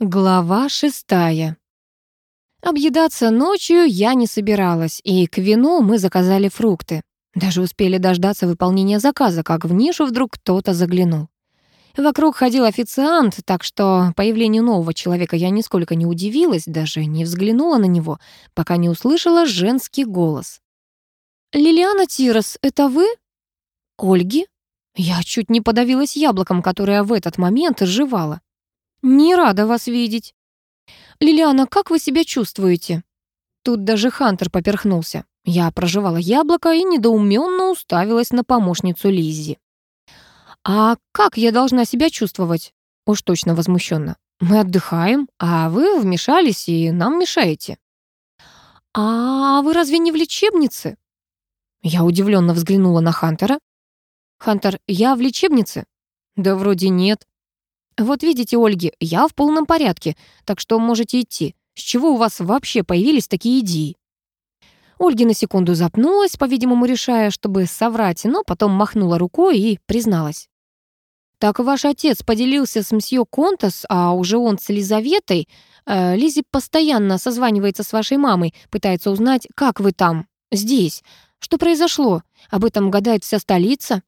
Глава шестая. Объедаться ночью я не собиралась, и к вину мы заказали фрукты. Даже успели дождаться выполнения заказа, как в нишу вдруг кто-то заглянул. Вокруг ходил официант, так что появлению нового человека я нисколько не удивилась, даже не взглянула на него, пока не услышала женский голос. «Лилиана Тирос, это вы?» «Ольги?» Я чуть не подавилась яблоком, которое в этот момент жевала. «Не рада вас видеть». «Лилиана, как вы себя чувствуете?» Тут даже Хантер поперхнулся. Я прожевала яблоко и недоуменно уставилась на помощницу Лиззи. «А как я должна себя чувствовать?» Уж точно возмущенно. «Мы отдыхаем, а вы вмешались и нам мешаете». «А вы разве не в лечебнице?» Я удивленно взглянула на Хантера. «Хантер, я в лечебнице?» «Да вроде нет». «Вот видите, Ольги, я в полном порядке, так что можете идти. С чего у вас вообще появились такие идеи?» Ольга на секунду запнулась, по-видимому, решая, чтобы соврать, но потом махнула рукой и призналась. «Так ваш отец поделился с мсье Контас, а уже он с Елизаветой. Э, Лизи постоянно созванивается с вашей мамой, пытается узнать, как вы там, здесь. Что произошло? Об этом гадает вся столица».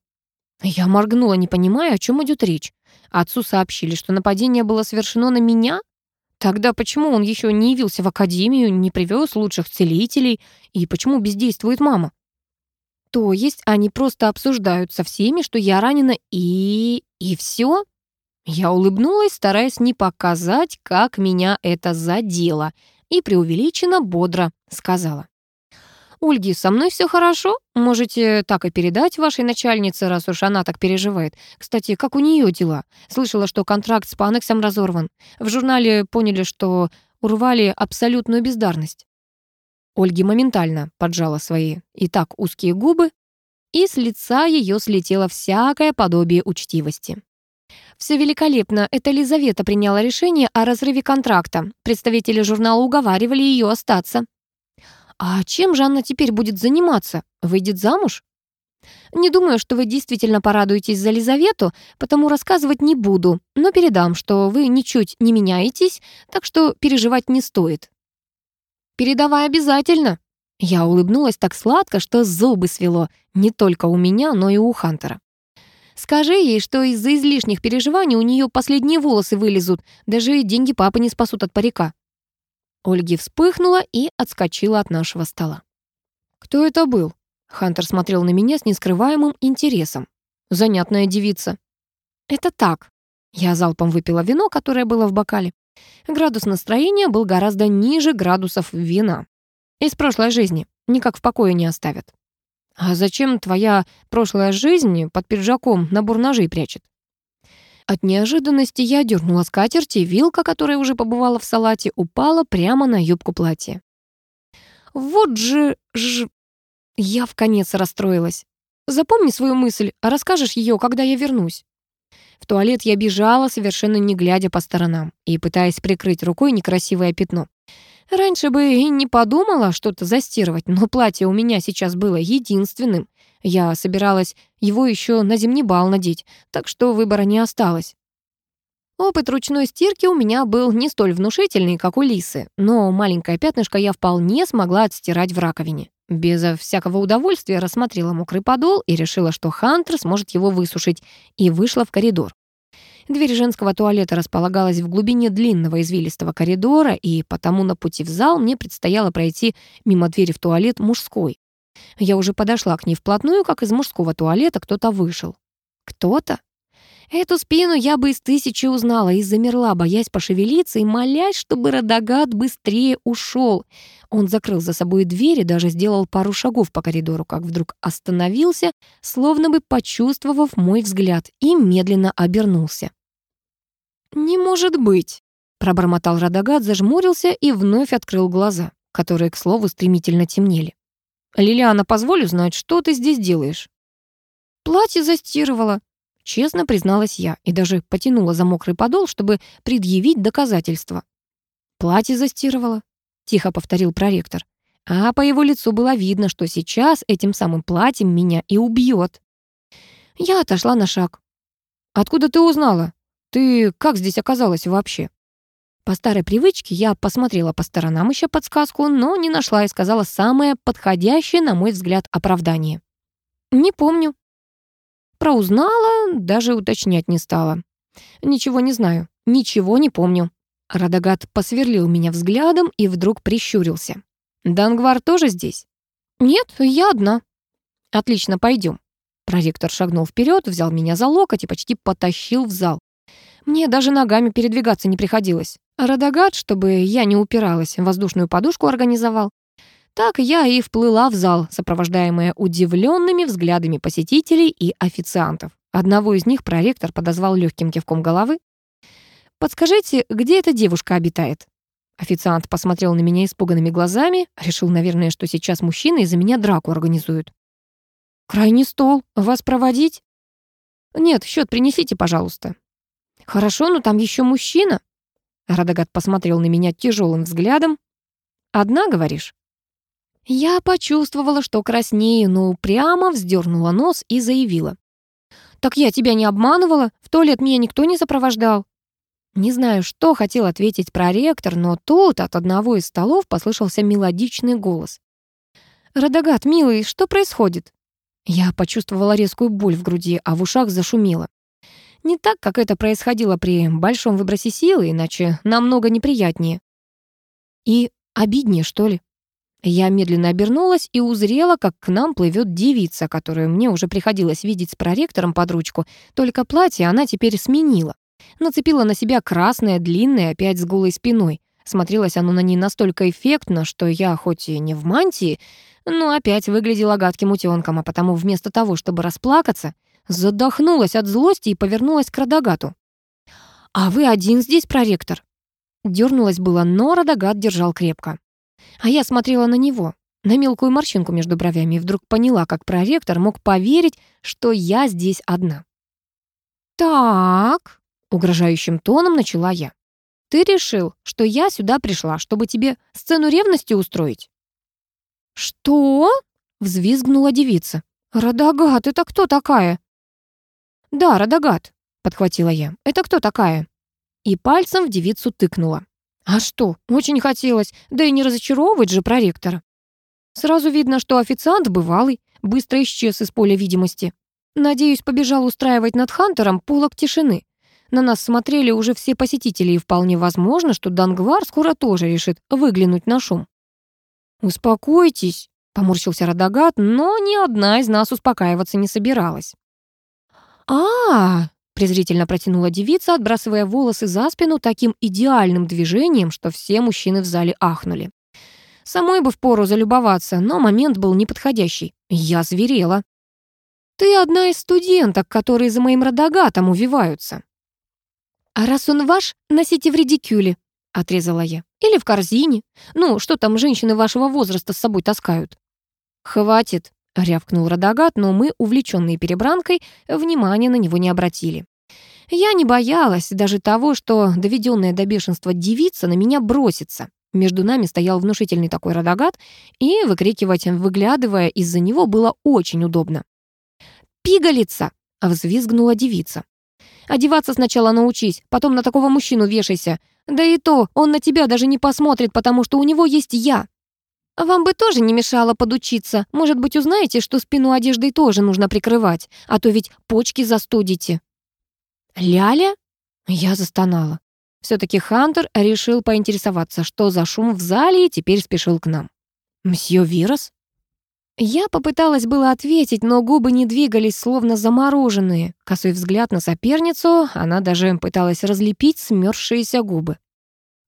Я моргнула, не понимая, о чем идет речь. Отцу сообщили, что нападение было совершено на меня? Тогда почему он еще не явился в академию, не привез лучших целителей, и почему бездействует мама? То есть они просто обсуждают со всеми, что я ранена, и... и все? Я улыбнулась, стараясь не показать, как меня это задело, и преувеличенно бодро сказала. «Ольги, со мной все хорошо. Можете так и передать вашей начальнице, раз уж она так переживает. Кстати, как у нее дела? Слышала, что контракт с Панексом разорван. В журнале поняли, что урвали абсолютную бездарность». Ольги моментально поджала свои и так узкие губы, и с лица ее слетело всякое подобие учтивости. Все великолепно. Это Лизавета приняла решение о разрыве контракта. Представители журнала уговаривали ее остаться. «А чем же она теперь будет заниматься? Выйдет замуж?» «Не думаю, что вы действительно порадуетесь за Лизавету, потому рассказывать не буду, но передам, что вы ничуть не меняетесь, так что переживать не стоит». «Передавай обязательно!» Я улыбнулась так сладко, что зубы свело не только у меня, но и у Хантера. «Скажи ей, что из-за излишних переживаний у нее последние волосы вылезут, даже деньги папы не спасут от парика». Ольги вспыхнула и отскочила от нашего стола. «Кто это был?» Хантер смотрел на меня с нескрываемым интересом. «Занятная девица». «Это так». Я залпом выпила вино, которое было в бокале. Градус настроения был гораздо ниже градусов вина. Из прошлой жизни. Никак в покое не оставят. «А зачем твоя прошлая жизнь под пиджаком набор ножей прячет?» От неожиданности я дернула скатерть, и вилка, которая уже побывала в салате, упала прямо на юбку платья. «Вот же... ж...» Я в конец расстроилась. «Запомни свою мысль, а расскажешь ее, когда я вернусь». В туалет я бежала, совершенно не глядя по сторонам и пытаясь прикрыть рукой некрасивое пятно. Раньше бы и не подумала что-то застирывать, но платье у меня сейчас было единственным, я собиралась его еще на зимний бал надеть, так что выбора не осталось. Опыт ручной стирки у меня был не столь внушительный, как у Лисы, но маленькое пятнышко я вполне смогла отстирать в раковине. Без всякого удовольствия рассмотрела мокрый подол и решила, что Хантер сможет его высушить, и вышла в коридор. Дверь женского туалета располагалась в глубине длинного извилистого коридора, и потому на пути в зал мне предстояло пройти мимо двери в туалет мужской. Я уже подошла к ней вплотную, как из мужского туалета кто-то вышел. Кто-то? Эту спину я бы из тысячи узнала и замерла, боясь пошевелиться и молясь, чтобы Радагат быстрее ушел. Он закрыл за собой дверь и даже сделал пару шагов по коридору, как вдруг остановился, словно бы почувствовав мой взгляд, и медленно обернулся. «Не может быть!» — пробормотал Радагат, зажмурился и вновь открыл глаза, которые, к слову, стремительно темнели. «Лилиана, позволю знать, что ты здесь делаешь?» «Платье застирывала», — честно призналась я и даже потянула за мокрый подол, чтобы предъявить доказательства. «Платье застирывала», — тихо повторил проректор. А по его лицу было видно, что сейчас этим самым платьем меня и убьет. Я отошла на шаг. «Откуда ты узнала? Ты как здесь оказалась вообще?» По старой привычке я посмотрела по сторонам, ища подсказку, но не нашла и сказала самое подходящее, на мой взгляд, оправдание. «Не помню». Проузнала, даже уточнять не стала. «Ничего не знаю, ничего не помню». Радагат посверлил меня взглядом и вдруг прищурился. «Дангвар тоже здесь?» «Нет, я одна». «Отлично, пойдем». Проректор шагнул вперед, взял меня за локоть и почти потащил в зал. Мне даже ногами передвигаться не приходилось. Радагат, чтобы я не упиралась, воздушную подушку организовал. Так я и вплыла в зал, сопровождаемая удивленными взглядами посетителей и официантов. Одного из них проректор подозвал легким кивком головы. «Подскажите, где эта девушка обитает?» Официант посмотрел на меня испуганными глазами, решил, наверное, что сейчас мужчины из-за меня драку организуют. «Крайний стол. Вас проводить?» «Нет, счет принесите, пожалуйста». «Хорошо, но там еще мужчина». Радагат посмотрел на меня тяжелым взглядом. «Одна, говоришь?» Я почувствовала, что краснею, но упрямо вздернула нос и заявила. «Так я тебя не обманывала, в туалет меня никто не сопровождал». Не знаю, что хотел ответить проректор, но тут от одного из столов послышался мелодичный голос. «Радагат, милый, что происходит?» Я почувствовала резкую боль в груди, а в ушах зашумело. Не так, как это происходило при большом выбросе силы, иначе намного неприятнее. И обиднее, что ли? Я медленно обернулась и узрела, как к нам плывет девица, которую мне уже приходилось видеть с проректором под ручку, только платье она теперь сменила. Нацепила на себя красное, длинное, опять с голой спиной. Смотрелось оно на ней настолько эффектно, что я, хоть и не в мантии, но опять выглядела гадким утёнком, а потому вместо того, чтобы расплакаться, задохнулась от злости и повернулась к Радагату. «А вы один здесь, проректор?» Дёрнулась было, но Радагат держал крепко. А я смотрела на него, на мелкую морщинку между бровями, и вдруг поняла, как проректор мог поверить, что я здесь одна. «Так», — угрожающим тоном начала я. «Ты решил, что я сюда пришла, чтобы тебе сцену ревности устроить?» «Что?» — взвизгнула девица. «Радагат, это кто такая?» «Да, Радагат», — подхватила я. «Это кто такая?» И пальцем в девицу тыкнула. А что, очень хотелось, да и не разочаровывать же проректора. Сразу видно, что официант бывалый, быстро исчез из поля видимости. Надеюсь, побежал устраивать над Хантером полок тишины. На нас смотрели уже все посетители, и вполне возможно, что Дангвар скоро тоже решит выглянуть на шум. «Успокойтесь», — поморщился Радагат, но ни одна из нас успокаиваться не собиралась. «А, презрительно протянула девица, отбрасывая волосы за спину таким идеальным движением, что все мужчины в зале ахнули. Самой бы впору залюбоваться, но момент был неподходящий. Я зверела. «Ты одна из студенток, которые за моим родогатом увиваются». «А раз он ваш, носите в редикюле», — отрезала я. «Или в корзине. Ну, что там женщины вашего возраста с собой таскают?» «Хватит», — рявкнул Радагат, но мы, увлеченные перебранкой, внимания на него не обратили. Я не боялась даже того, что доведенная до бешенства девица на меня бросится. Между нами стоял внушительный такой радагат, и выкрикивать, выглядывая из-за него, было очень удобно. «Пигалица!» — взвизгнула девица. «Одеваться сначала научись, потом на такого мужчину вешайся. Да и то, он на тебя даже не посмотрит, потому что у него есть я. Вам бы тоже не мешало подучиться. Может быть, узнаете, что спину одеждой тоже нужно прикрывать, а то ведь почки застудите». «Ляля?» Я застонала. все таки Хантер решил поинтересоваться, что за шум в зале, и теперь спешил к нам. «Мсье Вирос?» Я попыталась было ответить, но губы не двигались, словно замороженные. Косой взгляд на соперницу, она даже пыталась разлепить смёрзшиеся губы.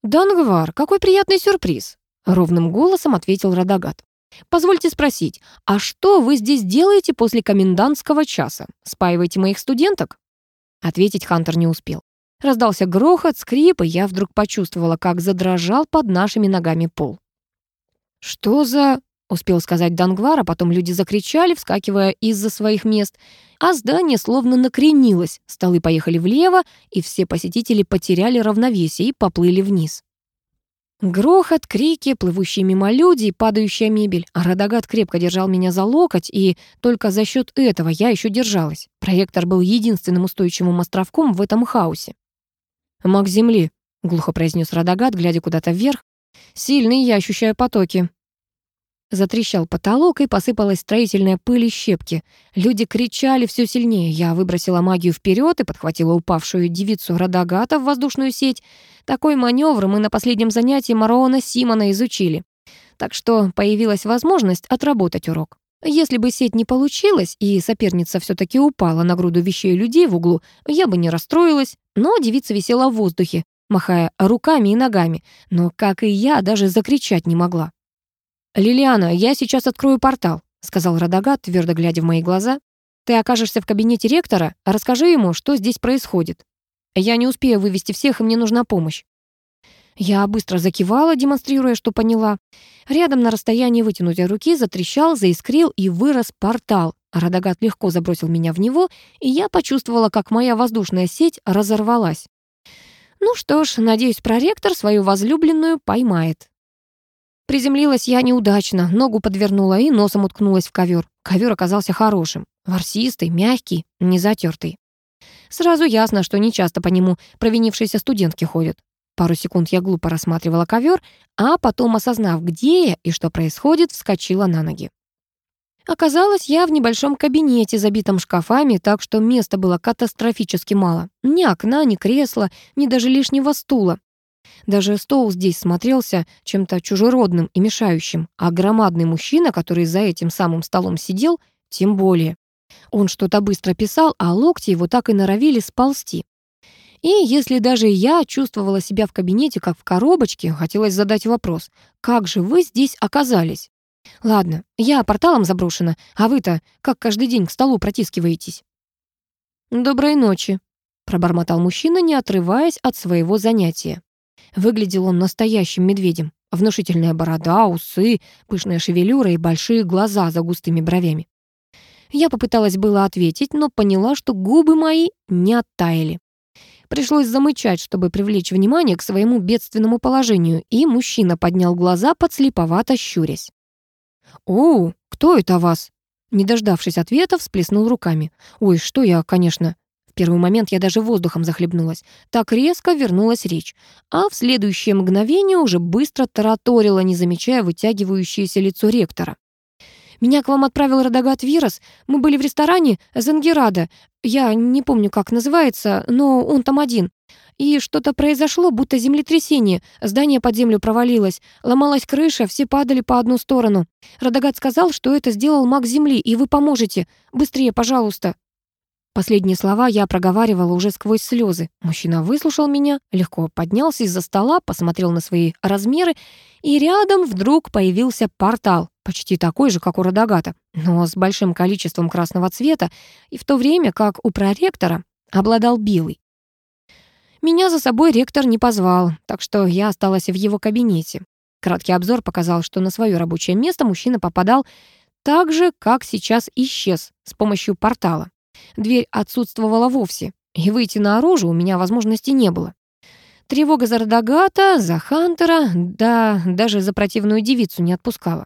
«Дангвар, какой приятный сюрприз!» — ровным голосом ответил Радагат. «Позвольте спросить, а что вы здесь делаете после комендантского часа? Спаиваете моих студенток?» Ответить Хантер не успел. Раздался грохот, скрип, и я вдруг почувствовала, как задрожал под нашими ногами пол. «Что за...» — успел сказать Дангвар, а потом люди закричали, вскакивая из-за своих мест, а здание словно накренилось, столы поехали влево, и все посетители потеряли равновесие и поплыли вниз. Грохот, крики, плывущие мимо люди и падающая мебель. А Радагат крепко держал меня за локоть, и только за счет этого я еще держалась. Проектор был единственным устойчивым островком в этом хаосе. «Маг Земли, — глухо произнес Радагат, глядя куда-то вверх. «Сильный я ощущаю потоки». Затрещал потолок, и посыпалась строительная пыль и щепки. Люди кричали все сильнее. Я выбросила магию вперед и подхватила упавшую девицу Радагата в воздушную сеть. Такой маневр мы на последнем занятии Мароона Симона изучили. Так что появилась возможность отработать урок. Если бы сеть не получилась, и соперница все таки упала на груду вещей людей в углу, я бы не расстроилась, но девица висела в воздухе, махая руками и ногами, но, как и я, даже закричать не могла. «Лилиана, я сейчас открою портал», — сказал Радагат, твердо глядя в мои глаза. «Ты окажешься в кабинете ректора, расскажи ему, что здесь происходит. Я не успею вывести всех, и мне нужна помощь». Я быстро закивала, демонстрируя, что поняла. Рядом на расстоянии вытянутой руки затрещал, заискрил и вырос портал. Радагат легко забросил меня в него, и я почувствовала, как моя воздушная сеть разорвалась. Ну что ж, надеюсь, проректор свою возлюбленную поймает. Приземлилась я неудачно, ногу подвернула и носом уткнулась в ковер. Ковер оказался хорошим, ворсистый, мягкий, не затертый. Сразу ясно, что нечасто по нему провинившиеся студентки ходят. Пару секунд я глупо рассматривала ковер, а потом, осознав, где я и что происходит, вскочила на ноги. Оказалось, я в небольшом кабинете, забитом шкафами, так что места было катастрофически мало. Ни окна, ни кресла, ни даже лишнего стула. Даже стол здесь смотрелся чем-то чужеродным и мешающим, а громадный мужчина, который за этим самым столом сидел, тем более. Он что-то быстро писал, а локти его так и норовили сползти. И если даже я чувствовала себя в кабинете как в коробочке, хотелось задать вопрос, как же вы здесь оказались? Ладно, я порталом заброшена, а вы-то как каждый день к столу протискиваетесь? Доброй ночи, пробормотал мужчина, не отрываясь от своего занятия. Выглядел он настоящим медведем. Внушительная борода, усы, пышная шевелюра и большие глаза за густыми бровями. Я попыталась было ответить, но поняла, что губы мои не оттаяли. Пришлось замычать, чтобы привлечь внимание к своему бедственному положению, и мужчина поднял глаза, подслеповато щурясь. «О, кто это вас?» Не дождавшись ответа, всплеснул руками. «Ой, что я, конечно...» В первый момент я даже воздухом захлебнулась. Так резко вернулась речь. А в следующее мгновение уже быстро тараторила, не замечая вытягивающееся лицо ректора. «Меня к вам отправил Радагат Вирос. Мы были в ресторане Зангерада. Я не помню, как называется, но он там один. И что-то произошло, будто землетрясение. Здание под землю провалилось. Ломалась крыша, все падали по одну сторону. Радагат сказал, что это сделал маг Земли, и вы поможете. Быстрее, пожалуйста». Последние слова я проговаривала уже сквозь слезы. Мужчина выслушал меня, легко поднялся из-за стола, посмотрел на свои размеры, и рядом вдруг появился портал, почти такой же, как у Радагата, но с большим количеством красного цвета, и в то время как у проректора обладал белый. Меня за собой ректор не позвал, так что я осталась в его кабинете. Краткий обзор показал, что на свое рабочее место мужчина попадал так же, как сейчас исчез с помощью портала. Дверь отсутствовала вовсе, и выйти наружу у меня возможности не было. Тревога за Радагата, за Хантера, да даже за противную девицу не отпускала.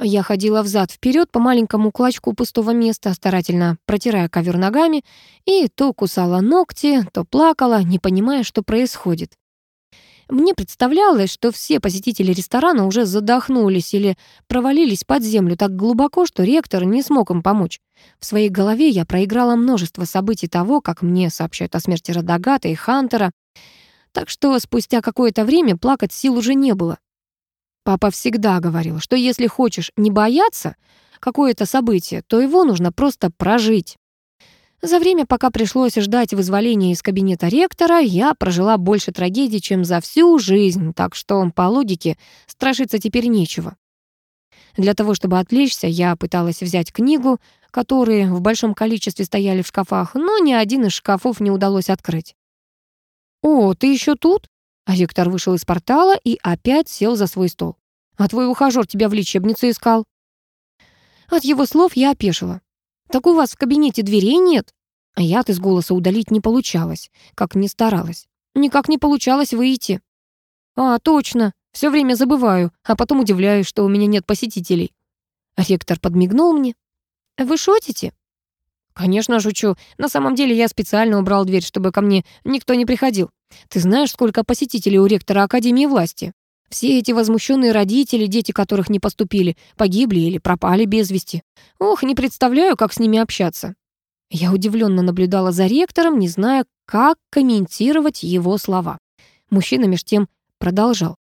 Я ходила взад вперед по маленькому клочку пустого места, старательно протирая ковер ногами, и то кусала ногти, то плакала, не понимая, что происходит. Мне представлялось, что все посетители ресторана уже задохнулись или провалились под землю так глубоко, что ректор не смог им помочь. В своей голове я проиграла множество событий того, как мне сообщают о смерти Радагата и Хантера, так что спустя какое-то время плакать сил уже не было. Папа всегда говорил, что если хочешь не бояться какое-то событие, то его нужно просто прожить. За время, пока пришлось ждать вызволения из кабинета ректора, я прожила больше трагедий, чем за всю жизнь, так что, по логике, страшиться теперь нечего. Для того, чтобы отвлечься, я пыталась взять книгу, которые в большом количестве стояли в шкафах, но ни один из шкафов не удалось открыть. «О, ты еще тут?» Ректор вышел из портала и опять сел за свой стол. «А твой ухажёр тебя в лечебнице искал?» От его слов я опешила. Так у вас в кабинете дверей нет? А яд из голоса удалить не получалось, как ни старалась. Никак не получалось выйти. А, точно, все время забываю, а потом удивляюсь, что у меня нет посетителей. Ректор подмигнул мне. Вы шутите? Конечно, шучу. На самом деле я специально убрал дверь, чтобы ко мне никто не приходил. Ты знаешь, сколько посетителей у ректора Академии власти? Все эти возмущенные родители, дети которых не поступили, погибли или пропали без вести. Ох, не представляю, как с ними общаться. Я удивленно наблюдала за ректором, не зная, как комментировать его слова. Мужчина меж тем продолжал.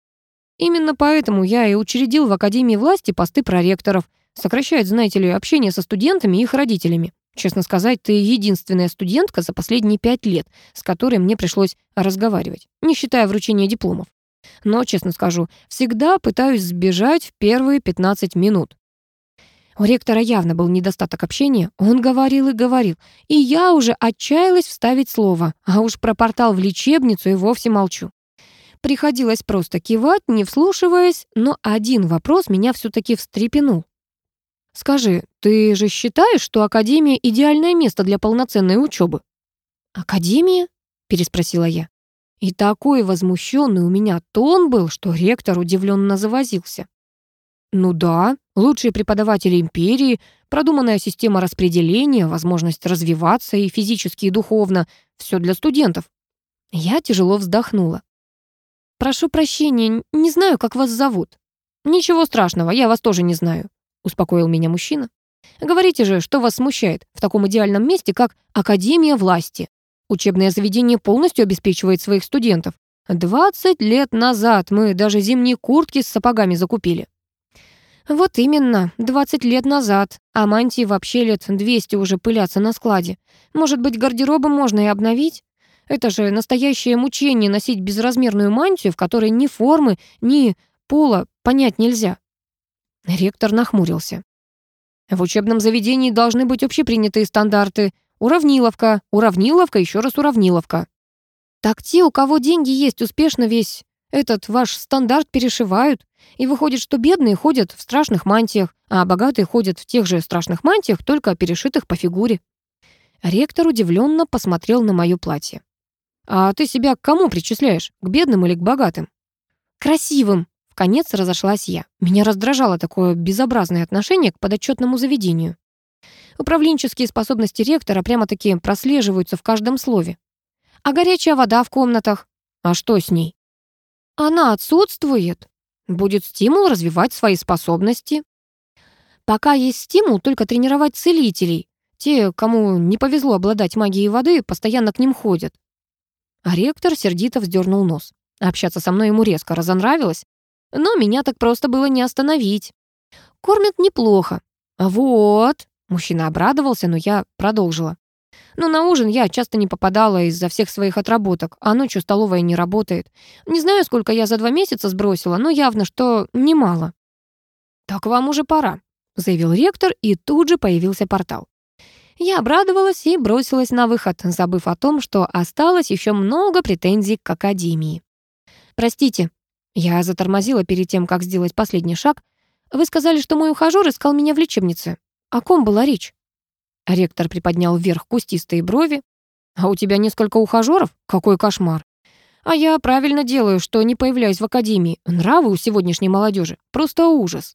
Именно поэтому я и учредил в Академии власти посты проректоров. Сокращает, знаете ли, общение со студентами и их родителями. Честно сказать, ты единственная студентка за последние пять лет, с которой мне пришлось разговаривать, не считая вручения дипломов. Но, честно скажу, всегда пытаюсь сбежать в первые 15 минут. У ректора явно был недостаток общения, он говорил и говорил, и я уже отчаялась вставить слово, а уж про портал в лечебницу и вовсе молчу. Приходилось просто кивать, не вслушиваясь, но один вопрос меня все таки встрепенул. «Скажи, ты же считаешь, что Академия — идеальное место для полноценной учебы? «Академия?» — переспросила я. И такой возмущенный у меня тон был, что ректор удивленно завозился. Ну да, лучшие преподаватели империи, продуманная система распределения, возможность развиваться и физически, и духовно. Все для студентов. Я тяжело вздохнула. «Прошу прощения, не знаю, как вас зовут». «Ничего страшного, я вас тоже не знаю», — успокоил меня мужчина. «Говорите же, что вас смущает в таком идеальном месте, как Академия власти. Учебное заведение полностью обеспечивает своих студентов. 20 лет назад мы даже зимние куртки с сапогами закупили. Вот именно, 20 лет назад. А мантии вообще лет 200 уже пылятся на складе. Может быть, гардеробы можно и обновить? Это же настоящее мучение носить безразмерную мантию, в которой ни формы, ни пола понять нельзя. Ректор нахмурился. В учебном заведении должны быть общепринятые стандарты, Уравниловка, уравниловка, еще раз уравниловка. Так те, у кого деньги есть, успешно весь этот ваш стандарт перешивают. И выходит, что бедные ходят в страшных мантиях, а богатые ходят в тех же страшных мантиях, только перешитых по фигуре. Ректор удивленно посмотрел на мое платье. «А ты себя к кому причисляешь? К бедным или к богатым?» «Красивым!» В конец разошлась я. Меня раздражало такое безобразное отношение к подотчетному заведению. Управленческие способности ректора прямо-таки прослеживаются в каждом слове. А горячая вода в комнатах? А что с ней? Она отсутствует. Будет стимул развивать свои способности. Пока есть стимул только тренировать целителей. Те, кому не повезло обладать магией воды, постоянно к ним ходят. А ректор сердито вздернул нос. Общаться со мной ему резко разонравилось, но меня так просто было не остановить. Кормят неплохо. Вот, Мужчина обрадовался, но я продолжила. Но на ужин я часто не попадала из-за всех своих отработок, а ночью столовая не работает. Не знаю, сколько я за два месяца сбросила, но явно, что немало. «Так вам уже пора», — заявил ректор, и тут же появился портал. Я обрадовалась и бросилась на выход, забыв о том, что осталось еще много претензий к Академии. «Простите», — я затормозила перед тем, как сделать последний шаг. «Вы сказали, что мой ухажёр искал меня в лечебнице. О ком была речь? Ректор приподнял вверх кустистые брови. А у тебя несколько ухажеров? Какой кошмар. А я правильно делаю, что не появляюсь в академии. Нравы у сегодняшней молодежи просто ужас.